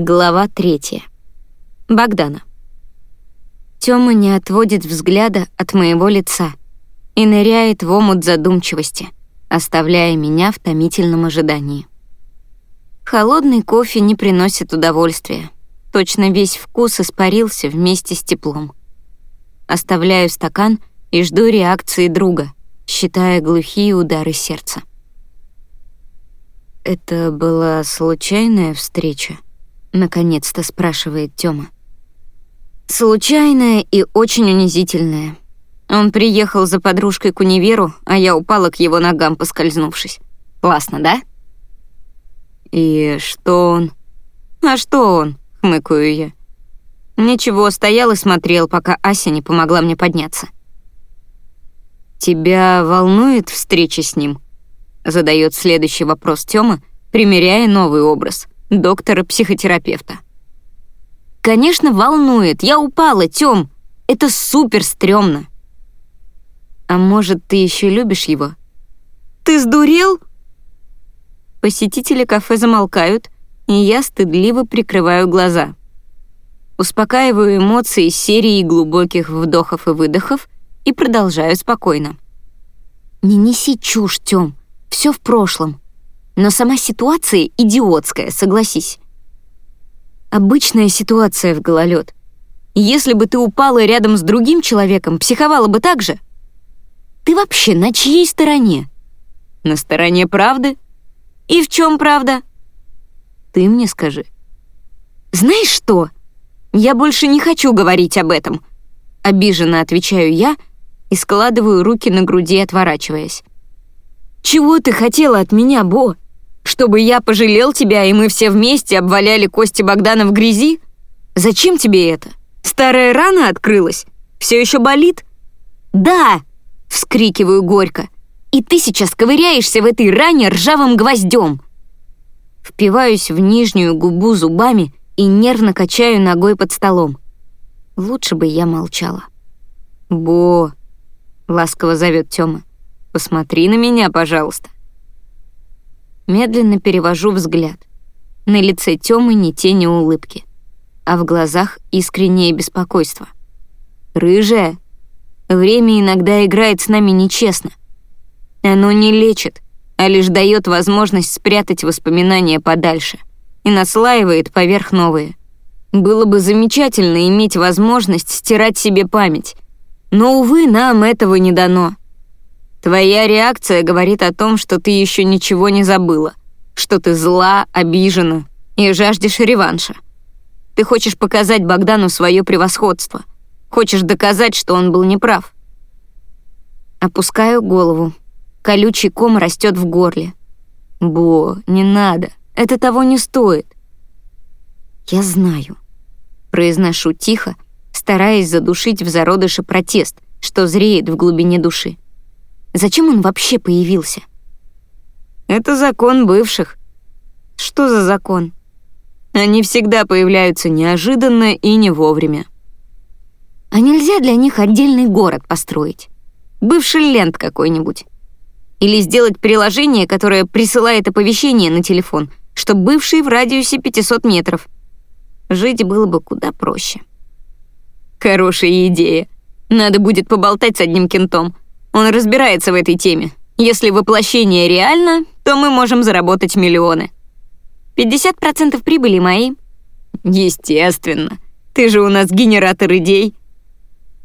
Глава третья. Богдана. Тёма не отводит взгляда от моего лица и ныряет в омут задумчивости, оставляя меня в томительном ожидании. Холодный кофе не приносит удовольствия. Точно весь вкус испарился вместе с теплом. Оставляю стакан и жду реакции друга, считая глухие удары сердца. Это была случайная встреча? Наконец-то спрашивает Тёма. Случайная и очень унизительная. Он приехал за подружкой к универу, а я упала к его ногам, поскользнувшись. Классно, да? И что он? А что он? Хмыкаю я. Ничего, стоял и смотрел, пока Ася не помогла мне подняться. Тебя волнует встреча с ним? Задает следующий вопрос Тёма, примеряя новый образ — доктора-психотерапевта. «Конечно, волнует. Я упала, Тём. Это супер стрёмно». «А может, ты ещё любишь его?» «Ты сдурел?» Посетители кафе замолкают, и я стыдливо прикрываю глаза. Успокаиваю эмоции серии глубоких вдохов и выдохов и продолжаю спокойно. «Не неси чушь, Тём. Всё в прошлом. Но сама ситуация идиотская, согласись. Обычная ситуация в гололед. Если бы ты упала рядом с другим человеком, психовала бы так же? Ты вообще на чьей стороне? На стороне правды? И в чем правда? Ты мне скажи. Знаешь что? Я больше не хочу говорить об этом. Обиженно отвечаю я и складываю руки на груди, отворачиваясь. Чего ты хотела от меня, Бо? Чтобы я пожалел тебя, и мы все вместе обваляли кости Богдана в грязи? Зачем тебе это? Старая рана открылась? Все еще болит? Да! Вскрикиваю горько. И ты сейчас ковыряешься в этой ране ржавым гвоздем. Впиваюсь в нижнюю губу зубами и нервно качаю ногой под столом. Лучше бы я молчала. «Бо!» — ласково зовет Тёма. «Посмотри на меня, пожалуйста». Медленно перевожу взгляд. На лице Тёмы ни тени улыбки, а в глазах искреннее беспокойство. «Рыжая, время иногда играет с нами нечестно. Оно не лечит, а лишь дает возможность спрятать воспоминания подальше и наслаивает поверх новые. Было бы замечательно иметь возможность стирать себе память, но, увы, нам этого не дано. Твоя реакция говорит о том, что ты еще ничего не забыла, что ты зла, обижена и жаждешь реванша. Ты хочешь показать Богдану свое превосходство, хочешь доказать, что он был неправ. Опускаю голову. Колючий ком растет в горле. Бо, не надо, это того не стоит. Я знаю. Произношу тихо, стараясь задушить в зародыше протест, что зреет в глубине души. Зачем он вообще появился? Это закон бывших. Что за закон? Они всегда появляются неожиданно и не вовремя. А нельзя для них отдельный город построить? Бывший лент какой-нибудь. Или сделать приложение, которое присылает оповещение на телефон, что бывший в радиусе 500 метров. Жить было бы куда проще. Хорошая идея. Надо будет поболтать с одним кентом — он разбирается в этой теме. Если воплощение реально, то мы можем заработать миллионы. 50% прибыли мои. Естественно. Ты же у нас генератор идей.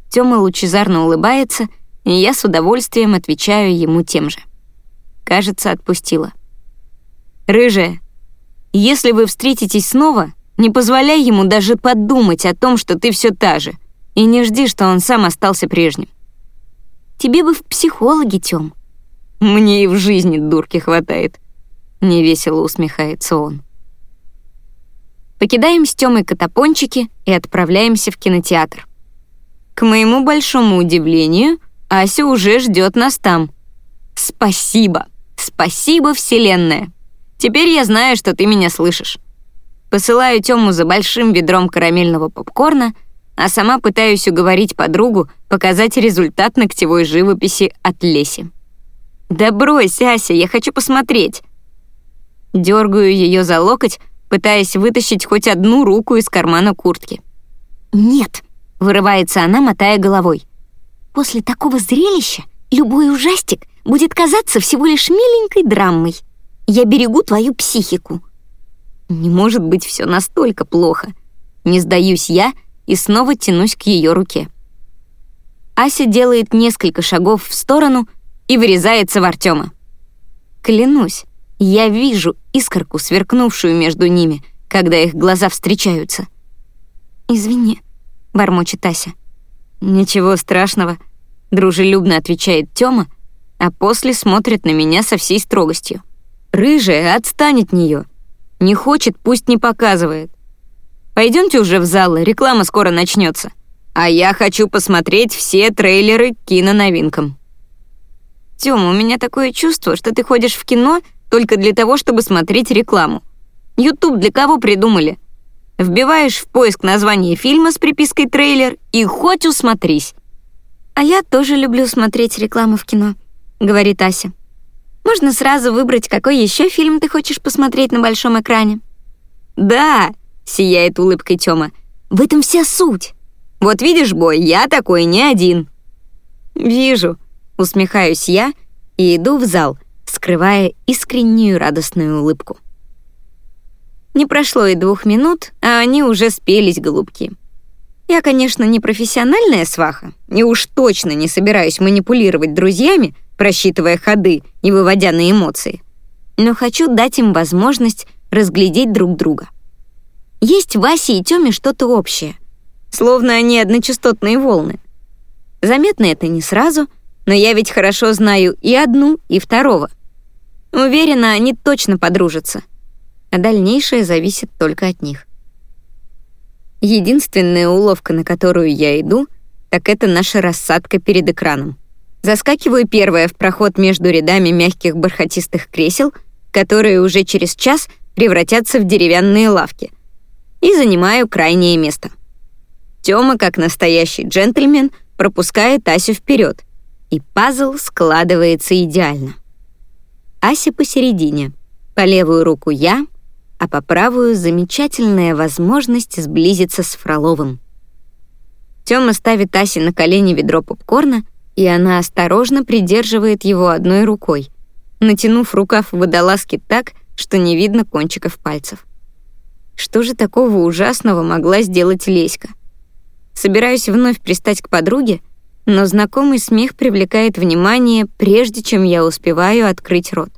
Тёма лучезарно улыбается, и я с удовольствием отвечаю ему тем же. Кажется, отпустила. Рыжая, если вы встретитесь снова, не позволяй ему даже подумать о том, что ты все та же, и не жди, что он сам остался прежним. Тебе бы в психологи, Тём». «Мне и в жизни дурки хватает», — невесело усмехается он. Покидаем с Тёмой катапончики и отправляемся в кинотеатр. К моему большому удивлению, Ася уже ждет нас там. Спасибо, спасибо, Вселенная. Теперь я знаю, что ты меня слышишь. Посылаю Тёму за большим ведром карамельного попкорна — а сама пытаюсь уговорить подругу показать результат ногтевой живописи от Леси. «Да брось, Ася, я хочу посмотреть!» Дергаю ее за локоть, пытаясь вытащить хоть одну руку из кармана куртки. «Нет», — вырывается она, мотая головой. «После такого зрелища любой ужастик будет казаться всего лишь миленькой драмой. Я берегу твою психику». Не может быть все настолько плохо. Не сдаюсь я и снова тянусь к ее руке. Ася делает несколько шагов в сторону и вырезается в Артема. Клянусь, я вижу искорку, сверкнувшую между ними, когда их глаза встречаются. «Извини», — бормочет Ася. «Ничего страшного», — дружелюбно отвечает Тёма, а после смотрит на меня со всей строгостью. «Рыжая, отстань от неё. Не хочет, пусть не показывает. Пойдемте уже в зал, реклама скоро начнется. А я хочу посмотреть все трейлеры к киноновинкам. Тёма, у меня такое чувство, что ты ходишь в кино только для того, чтобы смотреть рекламу. Ютуб для кого придумали? Вбиваешь в поиск название фильма с припиской «трейлер» и хоть усмотрись. «А я тоже люблю смотреть рекламу в кино», — говорит Ася. «Можно сразу выбрать, какой еще фильм ты хочешь посмотреть на большом экране». «Да», — сияет улыбкой Тёма, — «в этом вся суть. Вот видишь, Бой, я такой не один». «Вижу», — усмехаюсь я и иду в зал, скрывая искреннюю радостную улыбку. Не прошло и двух минут, а они уже спелись, голубки. Я, конечно, не профессиональная сваха, и уж точно не собираюсь манипулировать друзьями, просчитывая ходы и выводя на эмоции. Но хочу дать им возможность разглядеть друг друга. Есть в Васе и Тёме что-то общее словно они одночастотные волны. Заметно это не сразу, но я ведь хорошо знаю и одну, и второго. Уверена, они точно подружатся, а дальнейшее зависит только от них. Единственная уловка, на которую я иду, так это наша рассадка перед экраном. Заскакиваю первая в проход между рядами мягких бархатистых кресел, которые уже через час превратятся в деревянные лавки, и занимаю крайнее место — Тёма, как настоящий джентльмен, пропускает Асю вперед, и пазл складывается идеально. Ася посередине, по левую руку я, а по правую замечательная возможность сблизиться с Фроловым. Тёма ставит Асе на колени ведро попкорна, и она осторожно придерживает его одной рукой, натянув рукав водолазки так, что не видно кончиков пальцев. Что же такого ужасного могла сделать Леська? Собираюсь вновь пристать к подруге, но знакомый смех привлекает внимание, прежде чем я успеваю открыть рот.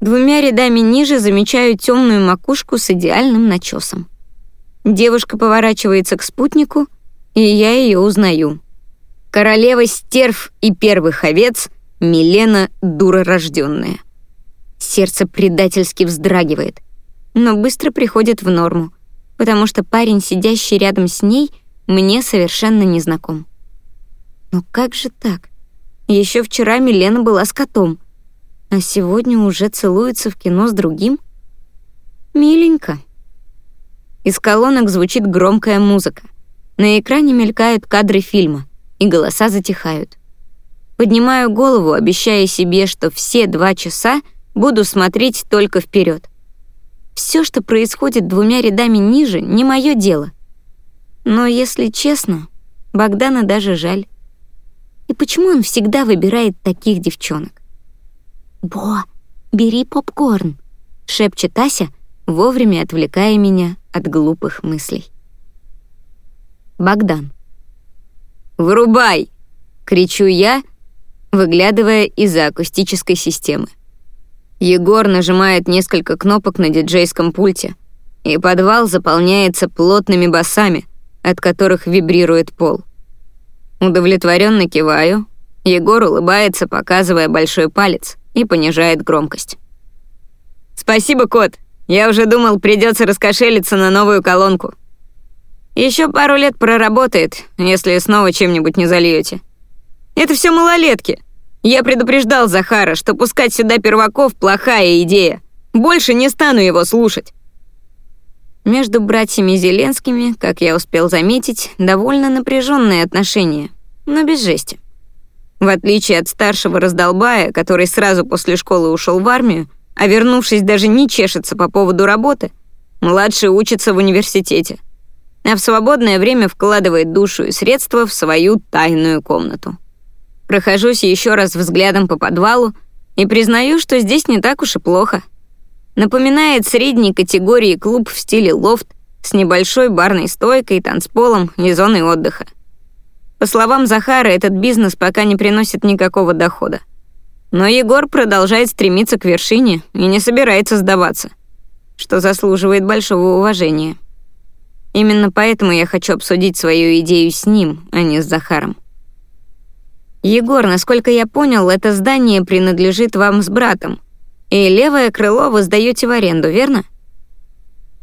Двумя рядами ниже замечаю темную макушку с идеальным начесом. Девушка поворачивается к спутнику, и я ее узнаю. Королева стерв и первых овец Милена дура рожденная. Сердце предательски вздрагивает, но быстро приходит в норму потому что парень, сидящий рядом с ней, мне совершенно не знаком. Но как же так? Еще вчера Милена была с котом, а сегодня уже целуется в кино с другим? Миленько. Из колонок звучит громкая музыка. На экране мелькают кадры фильма, и голоса затихают. Поднимаю голову, обещая себе, что все два часа буду смотреть только вперед. Все, что происходит двумя рядами ниже, не мое дело. Но, если честно, Богдана даже жаль. И почему он всегда выбирает таких девчонок? «Бо, бери попкорн», — шепчет Ася, вовремя отвлекая меня от глупых мыслей. Богдан. «Вырубай!» — кричу я, выглядывая из-за акустической системы. Егор нажимает несколько кнопок на диджейском пульте, и подвал заполняется плотными басами, от которых вибрирует пол. Удовлетворенно киваю, Егор улыбается, показывая большой палец, и понижает громкость. «Спасибо, кот. Я уже думал, придется раскошелиться на новую колонку. Еще пару лет проработает, если снова чем-нибудь не зальете. Это все малолетки. Я предупреждал Захара, что пускать сюда перваков — плохая идея. Больше не стану его слушать. Между братьями Зеленскими, как я успел заметить, довольно напряженные отношения, но без жести. В отличие от старшего раздолбая, который сразу после школы ушел в армию, а вернувшись даже не чешется по поводу работы, младший учится в университете, а в свободное время вкладывает душу и средства в свою тайную комнату. Прохожусь еще раз взглядом по подвалу и признаю, что здесь не так уж и плохо. Напоминает средней категории клуб в стиле лофт с небольшой барной стойкой, танцполом и зоной отдыха. По словам Захара, этот бизнес пока не приносит никакого дохода. Но Егор продолжает стремиться к вершине и не собирается сдаваться, что заслуживает большого уважения. Именно поэтому я хочу обсудить свою идею с ним, а не с Захаром. Егор, насколько я понял, это здание принадлежит вам с братом, и левое крыло вы сдаете в аренду, верно?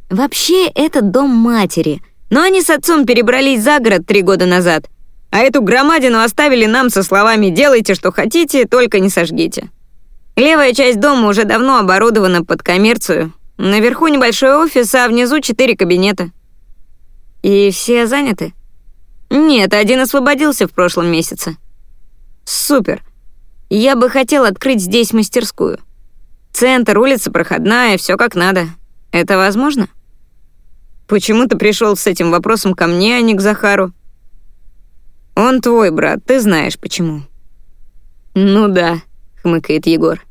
Вообще, это дом матери, но они с отцом перебрались за город три года назад, а эту громадину оставили нам со словами «делайте, что хотите, только не сожгите». Левая часть дома уже давно оборудована под коммерцию. Наверху небольшой офис, а внизу четыре кабинета. И все заняты? Нет, один освободился в прошлом месяце. Супер. Я бы хотел открыть здесь мастерскую. Центр, улица проходная, все как надо. Это возможно? Почему ты пришел с этим вопросом ко мне, а не к Захару? Он твой брат, ты знаешь почему. Ну да, хмыкает Егор.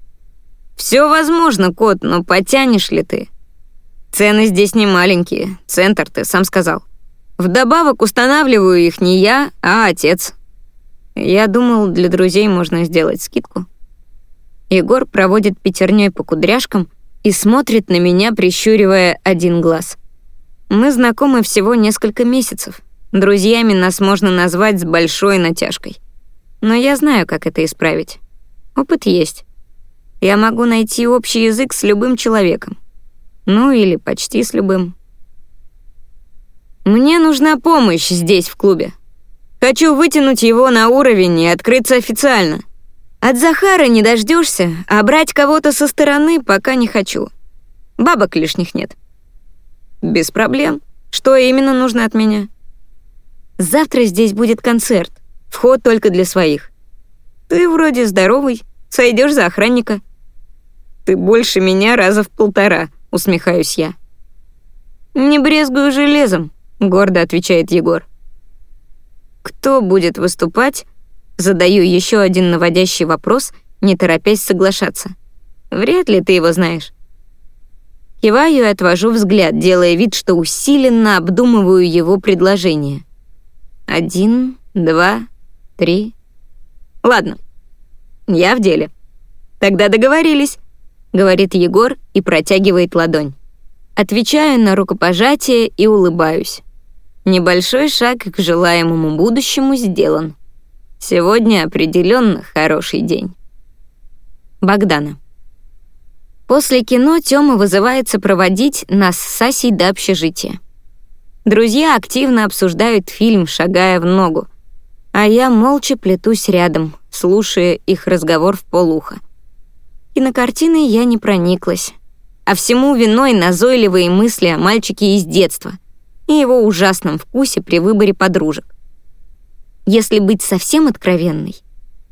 Все возможно, кот, но потянешь ли ты? Цены здесь не маленькие, центр ты сам сказал. Вдобавок устанавливаю их не я, а отец. Я думал, для друзей можно сделать скидку. Егор проводит пятерней по кудряшкам и смотрит на меня, прищуривая один глаз. Мы знакомы всего несколько месяцев. Друзьями нас можно назвать с большой натяжкой. Но я знаю, как это исправить. Опыт есть. Я могу найти общий язык с любым человеком. Ну или почти с любым. Мне нужна помощь здесь, в клубе. Хочу вытянуть его на уровень и открыться официально. От Захара не дождешься, а брать кого-то со стороны пока не хочу. Бабок лишних нет. Без проблем. Что именно нужно от меня? Завтра здесь будет концерт. Вход только для своих. Ты вроде здоровый, сойдешь за охранника. Ты больше меня раза в полтора, усмехаюсь я. Не брезгую железом, гордо отвечает Егор. Кто будет выступать? Задаю еще один наводящий вопрос, не торопясь соглашаться. Вряд ли ты его знаешь. Киваю и отвожу взгляд, делая вид, что усиленно обдумываю его предложение. Один, два, три. Ладно, я в деле. Тогда договорились, говорит Егор и протягивает ладонь. Отвечаю на рукопожатие и улыбаюсь. Небольшой шаг к желаемому будущему сделан. Сегодня определенно хороший день. Богдана. После кино Тёма вызывается проводить нас с Сасей до общежития. Друзья активно обсуждают фильм, шагая в ногу, а я молча плетусь рядом, слушая их разговор в полухо. Кинокартиной я не прониклась, а всему виной назойливые мысли о мальчике из детства, и его ужасном вкусе при выборе подружек. Если быть совсем откровенной,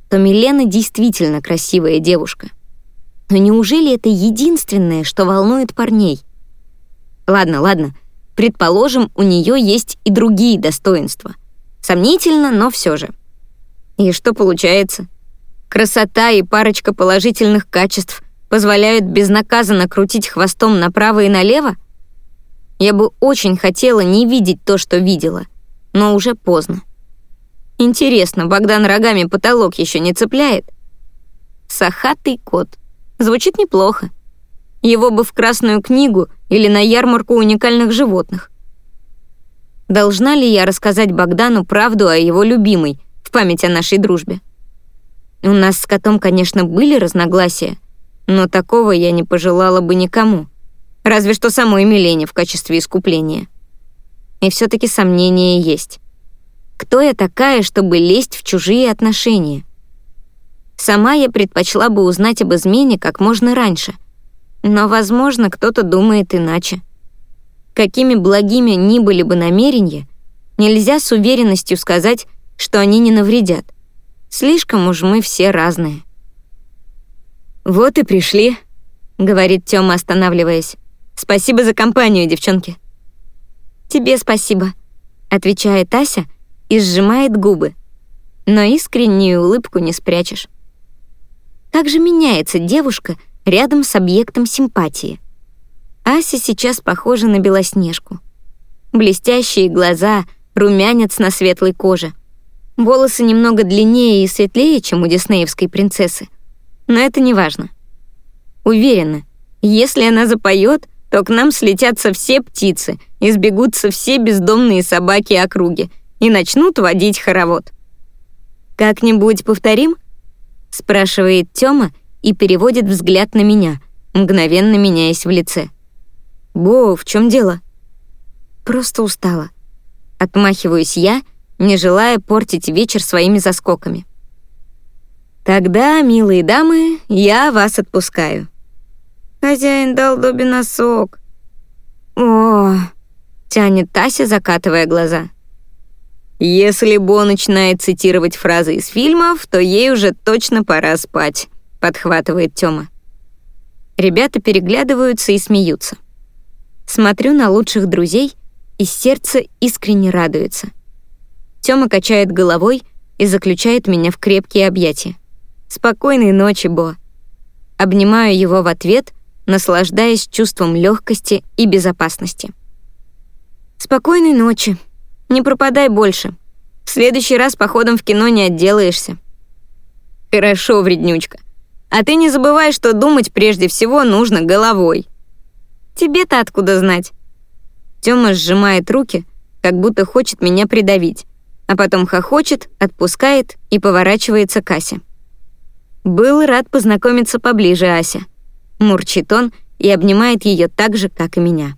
то Милена действительно красивая девушка. Но неужели это единственное, что волнует парней? Ладно, ладно, предположим, у нее есть и другие достоинства. Сомнительно, но все же. И что получается? Красота и парочка положительных качеств позволяют безнаказанно крутить хвостом направо и налево? Я бы очень хотела не видеть то, что видела, но уже поздно. Интересно, Богдан рогами потолок еще не цепляет? Сахатый кот. Звучит неплохо. Его бы в Красную книгу или на ярмарку уникальных животных. Должна ли я рассказать Богдану правду о его любимой в память о нашей дружбе? У нас с котом, конечно, были разногласия, но такого я не пожелала бы никому разве что самой Милене в качестве искупления. И все таки сомнения есть. Кто я такая, чтобы лезть в чужие отношения? Сама я предпочла бы узнать об измене как можно раньше. Но, возможно, кто-то думает иначе. Какими благими ни были бы намерения, нельзя с уверенностью сказать, что они не навредят. Слишком уж мы все разные. «Вот и пришли», говорит Тёма, останавливаясь. «Спасибо за компанию, девчонки». «Тебе спасибо», — отвечает Ася и сжимает губы. Но искреннюю улыбку не спрячешь. Как же меняется девушка рядом с объектом симпатии? Ася сейчас похожа на Белоснежку. Блестящие глаза, румянец на светлой коже. Волосы немного длиннее и светлее, чем у диснеевской принцессы. Но это не важно. Уверена, если она запоет, то к нам слетятся все птицы, избегутся все бездомные собаки округи и начнут водить хоровод. «Как-нибудь повторим?» — спрашивает Тёма и переводит взгляд на меня, мгновенно меняясь в лице. «Бо, в чем дело?» «Просто устала». Отмахиваюсь я, не желая портить вечер своими заскоками. «Тогда, милые дамы, я вас отпускаю». «Хозяин дал Добби носок». «О!» — тянет Тася, закатывая глаза. «Если Бо начинает цитировать фразы из фильмов, то ей уже точно пора спать», — подхватывает Тёма. Ребята переглядываются и смеются. Смотрю на лучших друзей, и сердце искренне радуется. Тёма качает головой и заключает меня в крепкие объятия. «Спокойной ночи, Бо». Обнимаю его в ответ, наслаждаясь чувством легкости и безопасности. «Спокойной ночи. Не пропадай больше. В следующий раз походом в кино не отделаешься». «Хорошо, вреднючка. А ты не забывай, что думать прежде всего нужно головой». «Тебе-то откуда знать?» Тёма сжимает руки, как будто хочет меня придавить, а потом хохочет, отпускает и поворачивается к Асе. Был рад познакомиться поближе, Ася. Мурчит он и обнимает ее так же, как и меня.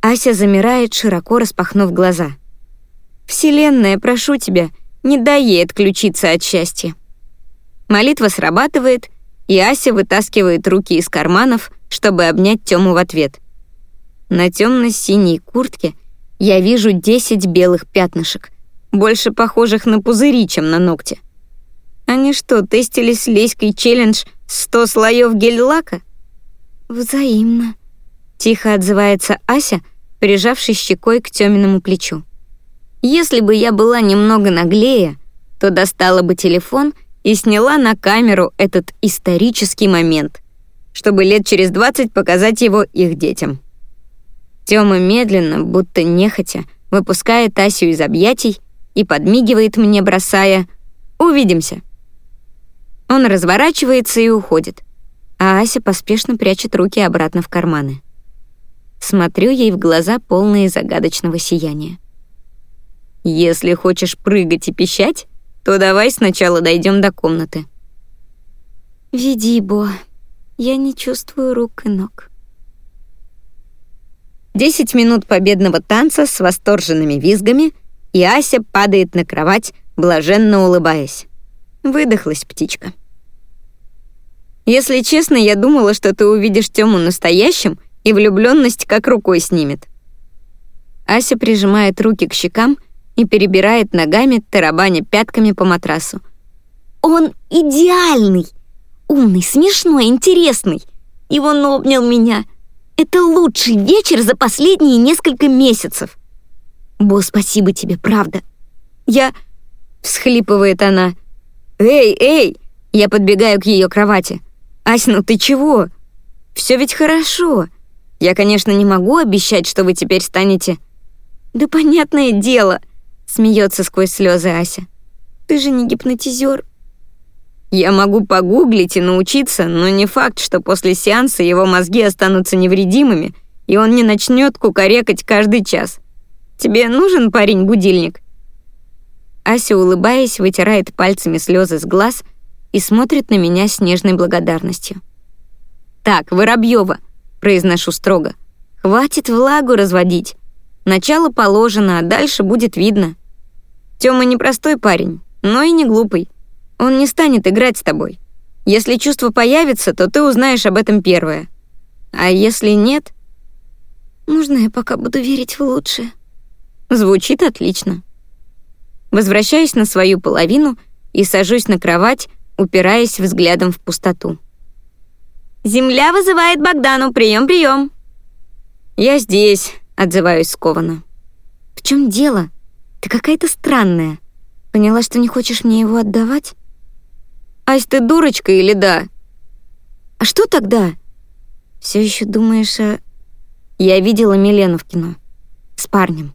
Ася замирает, широко распахнув глаза. «Вселенная, прошу тебя, не дай ей отключиться от счастья». Молитва срабатывает, и Ася вытаскивает руки из карманов, чтобы обнять Тему в ответ. На темно-синей куртке я вижу 10 белых пятнышек, больше похожих на пузыри, чем на ногти. Они что, тестили с Леськой челлендж «100 слоев гель-лака»? Взаимно. Тихо отзывается Ася, прижавшись щекой к Тёминому плечу. Если бы я была немного наглее, то достала бы телефон и сняла на камеру этот исторический момент, чтобы лет через 20 показать его их детям. Тёма медленно, будто нехотя, выпускает Асю из объятий и подмигивает мне, бросая «Увидимся». Он разворачивается и уходит, а Ася поспешно прячет руки обратно в карманы. Смотрю ей в глаза, полные загадочного сияния. «Если хочешь прыгать и пищать, то давай сначала дойдем до комнаты». «Веди, Бо, я не чувствую рук и ног». Десять минут победного танца с восторженными визгами, и Ася падает на кровать, блаженно улыбаясь. Выдохлась птичка. Если честно, я думала, что ты увидишь Тему настоящим, и влюбленность как рукой снимет. Ася прижимает руки к щекам и перебирает ногами, тарабаня пятками по матрасу. «Он идеальный! Умный, смешной, интересный! И он обнял меня! Это лучший вечер за последние несколько месяцев!» «Бо, спасибо тебе, правда!» «Я...» — всхлипывает она. «Эй, эй!» Я подбегаю к ее кровати. «Ась, ну ты чего? Все ведь хорошо. Я, конечно, не могу обещать, что вы теперь станете...» «Да понятное дело!» — смеется сквозь слезы Ася. «Ты же не гипнотизер». «Я могу погуглить и научиться, но не факт, что после сеанса его мозги останутся невредимыми, и он не начнет кукарекать каждый час. Тебе нужен парень-будильник?» Ася, улыбаясь, вытирает пальцами слезы с глаз — и смотрит на меня с нежной благодарностью. «Так, Воробьева», — произношу строго, — «хватит влагу разводить. Начало положено, а дальше будет видно. Тёма непростой парень, но и не глупый. Он не станет играть с тобой. Если чувство появится, то ты узнаешь об этом первое. А если нет...» «Можно я пока буду верить в лучшее?» Звучит отлично. Возвращаюсь на свою половину и сажусь на кровать, упираясь взглядом в пустоту. Земля вызывает Богдану. Прием, прием. Я здесь, отзываюсь скованно. В чем дело? Ты какая-то странная. Поняла, что не хочешь мне его отдавать? Ась, ты дурочка или да? А что тогда? Все еще думаешь о... Я видела Милену в кино. С парнем.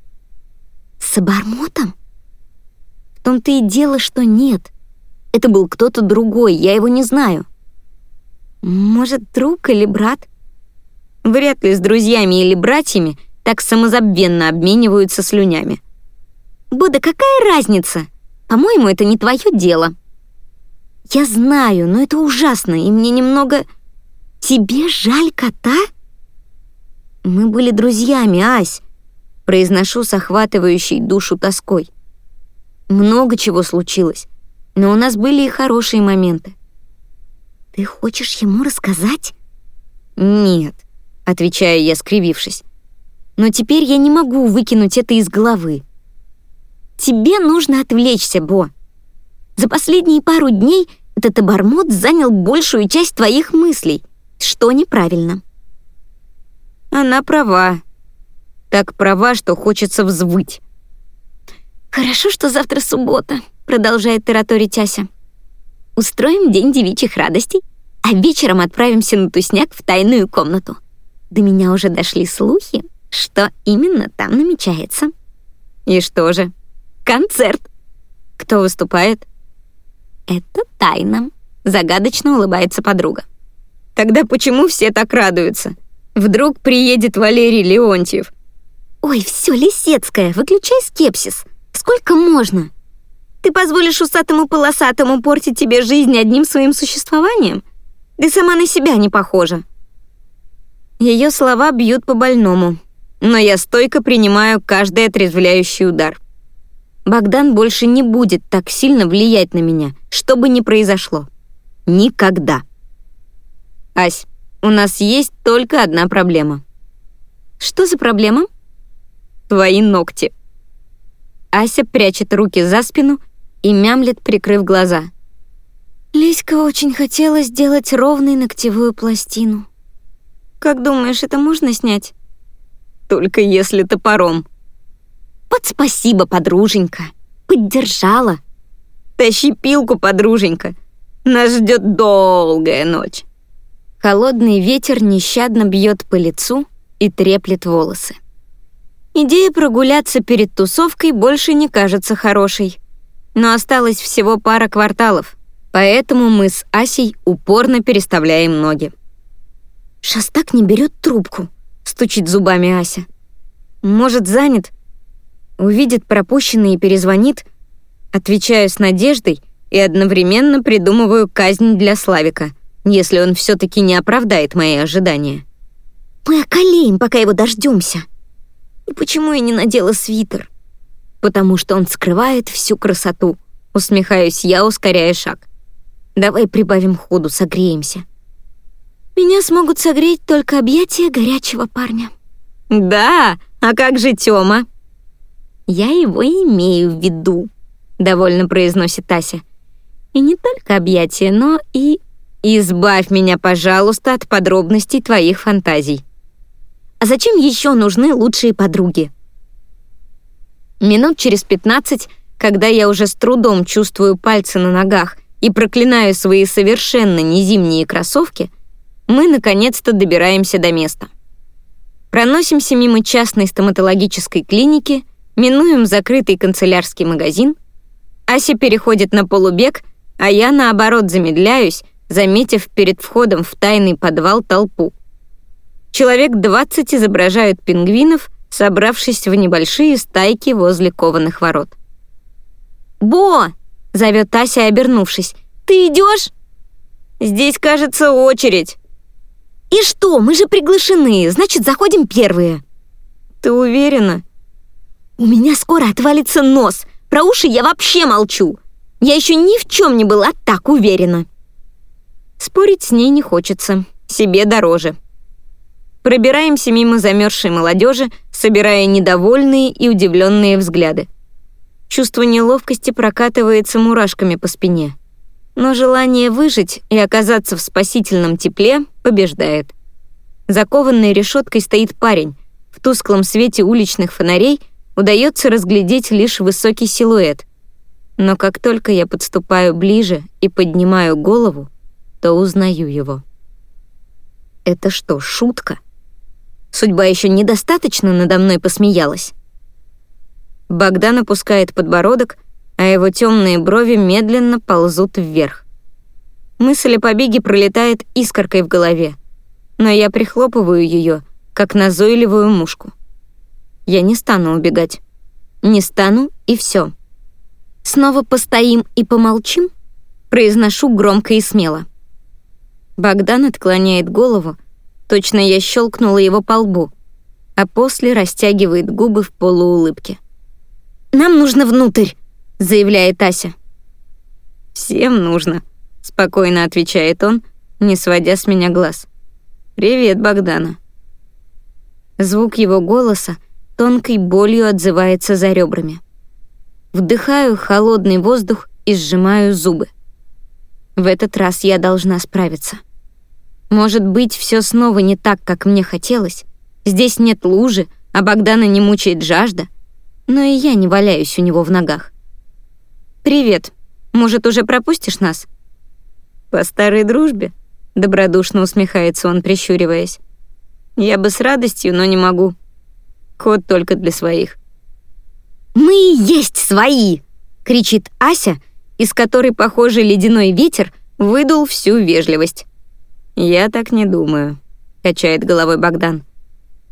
С обормотом? В том-то и дело, что нет. Это был кто-то другой, я его не знаю. Может, друг или брат? Вряд ли с друзьями или братьями так самозабвенно обмениваются слюнями. Бода, какая разница? По-моему, это не твое дело. Я знаю, но это ужасно, и мне немного... Тебе жаль кота? Мы были друзьями, Ась. Произношу с охватывающей душу тоской. Много чего случилось, но у нас были и хорошие моменты. Ты хочешь ему рассказать? Нет, отвечаю я, скривившись. Но теперь я не могу выкинуть это из головы. Тебе нужно отвлечься, Бо. За последние пару дней этот обормот занял большую часть твоих мыслей, что неправильно. Она права. Так права, что хочется взвыть. «Хорошо, что завтра суббота», — продолжает тараторить Ася. «Устроим день девичьих радостей, а вечером отправимся на тусняк в тайную комнату. До меня уже дошли слухи, что именно там намечается». «И что же?» «Концерт». «Кто выступает?» «Это тайна», — загадочно улыбается подруга. «Тогда почему все так радуются?» Вдруг приедет Валерий Леонтьев. Ой, все, Лисецкая, выключай скепсис. Сколько можно? Ты позволишь усатому полосатому портить тебе жизнь одним своим существованием? Ты сама на себя не похожа. Ее слова бьют по больному, но я стойко принимаю каждый отрезвляющий удар. Богдан больше не будет так сильно влиять на меня, что бы ни произошло. Никогда. Ась, у нас есть только одна проблема. Что за проблема? Твои ногти. Ася прячет руки за спину и мямлет, прикрыв глаза. Лиська очень хотела сделать ровной ногтевую пластину. Как думаешь, это можно снять? Только если топором. Вот спасибо, подруженька. Поддержала. Тащи пилку, подруженька. Нас ждет долгая ночь. Холодный ветер нещадно бьет по лицу и треплет волосы. Идея прогуляться перед тусовкой больше не кажется хорошей. Но осталось всего пара кварталов, поэтому мы с Асей упорно переставляем ноги. «Шастак не берет трубку», — стучит зубами Ася. «Может, занят? Увидит пропущенный и перезвонит?» Отвечаю с надеждой и одновременно придумываю казнь для Славика — если он все-таки не оправдает мои ожидания. Мы околеем, пока его дождемся. И почему я не надела свитер? Потому что он скрывает всю красоту. Усмехаюсь я, ускоряя шаг. Давай прибавим ходу, согреемся. Меня смогут согреть только объятия горячего парня. Да, а как же Тёма? Я его имею в виду, довольно произносит Ася. И не только объятия, но и Избавь меня, пожалуйста, от подробностей твоих фантазий. А зачем еще нужны лучшие подруги? Минут через пятнадцать, когда я уже с трудом чувствую пальцы на ногах и проклинаю свои совершенно не зимние кроссовки, мы наконец-то добираемся до места. Проносимся мимо частной стоматологической клиники, минуем закрытый канцелярский магазин. Ася переходит на полубег, а я, наоборот, замедляюсь, заметив перед входом в тайный подвал толпу. Человек 20 изображают пингвинов, собравшись в небольшие стайки возле кованых ворот. «Бо!» — зовет Ася, обернувшись. «Ты идешь? «Здесь, кажется, очередь». «И что? Мы же приглашены, значит, заходим первые». «Ты уверена?» «У меня скоро отвалится нос. Про уши я вообще молчу. Я еще ни в чем не была так уверена». Спорить с ней не хочется, себе дороже. Пробираемся мимо замерзшей молодежи, собирая недовольные и удивленные взгляды. Чувство неловкости прокатывается мурашками по спине. Но желание выжить и оказаться в спасительном тепле побеждает. Закованной решеткой стоит парень. В тусклом свете уличных фонарей удается разглядеть лишь высокий силуэт. Но как только я подступаю ближе и поднимаю голову, то узнаю его. Это что, шутка? Судьба еще недостаточно надо мной посмеялась. Богдан опускает подбородок, а его темные брови медленно ползут вверх. Мысль о побеге пролетает искоркой в голове, но я прихлопываю ее, как назойливую мушку. Я не стану убегать. Не стану, и все. Снова постоим и помолчим? Произношу громко и смело. Богдан отклоняет голову, точно я щелкнула его по лбу, а после растягивает губы в полуулыбке. «Нам нужно внутрь», — заявляет Ася. «Всем нужно», — спокойно отвечает он, не сводя с меня глаз. «Привет, Богдана». Звук его голоса тонкой болью отзывается за ребрами. Вдыхаю холодный воздух и сжимаю зубы. В этот раз я должна справиться. Может быть, все снова не так, как мне хотелось. Здесь нет лужи, а Богдана не мучает жажда но и я не валяюсь у него в ногах. «Привет. Может, уже пропустишь нас?» «По старой дружбе?» — добродушно усмехается он, прищуриваясь. «Я бы с радостью, но не могу. Код только для своих». «Мы и есть свои!» — кричит Ася, из которой, похоже, ледяной ветер выдул всю вежливость. «Я так не думаю», — качает головой Богдан.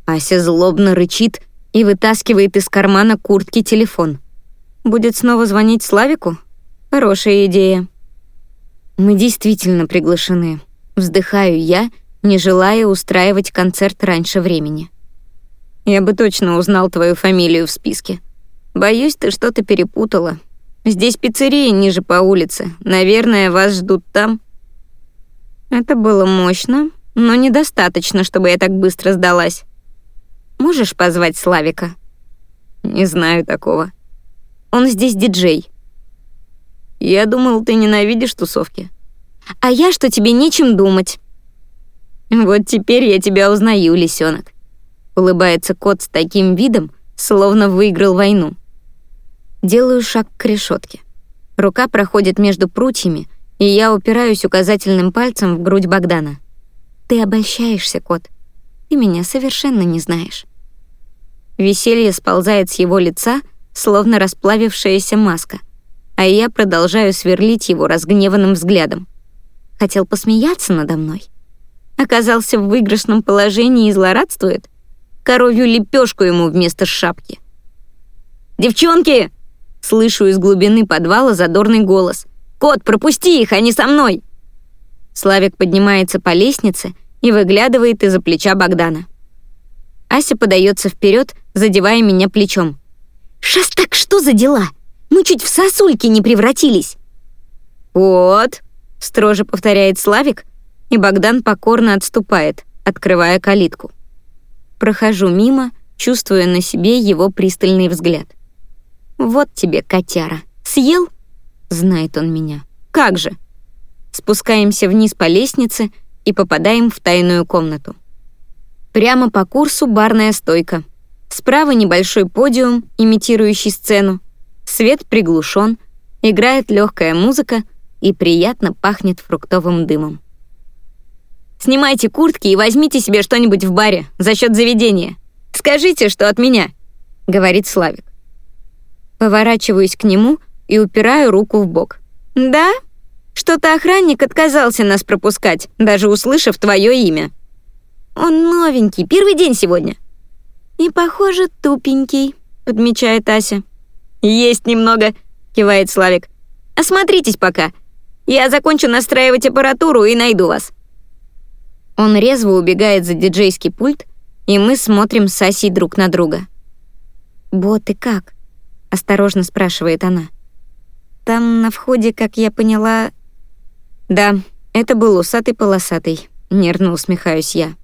Ася злобно рычит, и вытаскивает из кармана куртки телефон. Будет снова звонить Славику? Хорошая идея. Мы действительно приглашены. Вздыхаю я, не желая устраивать концерт раньше времени. Я бы точно узнал твою фамилию в списке. Боюсь, ты что-то перепутала. Здесь пиццерия ниже по улице. Наверное, вас ждут там. Это было мощно, но недостаточно, чтобы я так быстро сдалась. Можешь позвать Славика?» «Не знаю такого. Он здесь диджей». «Я думал, ты ненавидишь тусовки». «А я, что тебе нечем думать». «Вот теперь я тебя узнаю, лисенок. Улыбается кот с таким видом, словно выиграл войну. Делаю шаг к решетке. Рука проходит между прутьями, и я упираюсь указательным пальцем в грудь Богдана. «Ты обольщаешься, кот. Ты меня совершенно не знаешь». Веселье сползает с его лица, словно расплавившаяся маска, а я продолжаю сверлить его разгневанным взглядом. Хотел посмеяться надо мной. Оказался в выигрышном положении и злорадствует. Коровью лепешку ему вместо шапки. «Девчонки!» Слышу из глубины подвала задорный голос. «Кот, пропусти их, они со мной!» Славик поднимается по лестнице и выглядывает из-за плеча Богдана. Ася подается вперед, задевая меня плечом. «Шастак, что за дела? Мы чуть в сосульки не превратились!» «Вот», — строже повторяет Славик, и Богдан покорно отступает, открывая калитку. Прохожу мимо, чувствуя на себе его пристальный взгляд. «Вот тебе, котяра. Съел?» Знает он меня. «Как же?» Спускаемся вниз по лестнице и попадаем в тайную комнату. Прямо по курсу барная стойка. Справа небольшой подиум, имитирующий сцену. Свет приглушен, играет легкая музыка и приятно пахнет фруктовым дымом. «Снимайте куртки и возьмите себе что-нибудь в баре за счет заведения. Скажите, что от меня», — говорит Славик. Поворачиваюсь к нему и упираю руку в бок. «Да? Что-то охранник отказался нас пропускать, даже услышав твое имя». Он новенький, первый день сегодня». «И, похоже, тупенький», — подмечает Ася. «Есть немного», — кивает Славик. «Осмотритесь пока. Я закончу настраивать аппаратуру и найду вас». Он резво убегает за диджейский пульт, и мы смотрим с Асей друг на друга. «Бо, ты как?» — осторожно спрашивает она. «Там на входе, как я поняла...» «Да, это был усатый-полосатый», — нервно усмехаюсь я.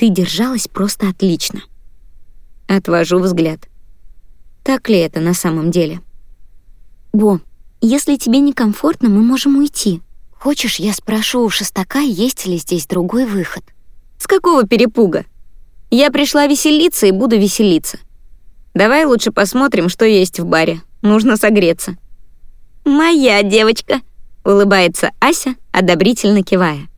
Ты держалась просто отлично. Отвожу взгляд. Так ли это на самом деле? Бо, Если тебе некомфортно, мы можем уйти. Хочешь, я спрошу у Шестака, есть ли здесь другой выход? С какого перепуга? Я пришла веселиться и буду веселиться. Давай лучше посмотрим, что есть в баре. Нужно согреться. Моя девочка, улыбается Ася, одобрительно кивая.